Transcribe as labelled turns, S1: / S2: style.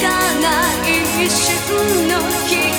S1: かない一瞬の日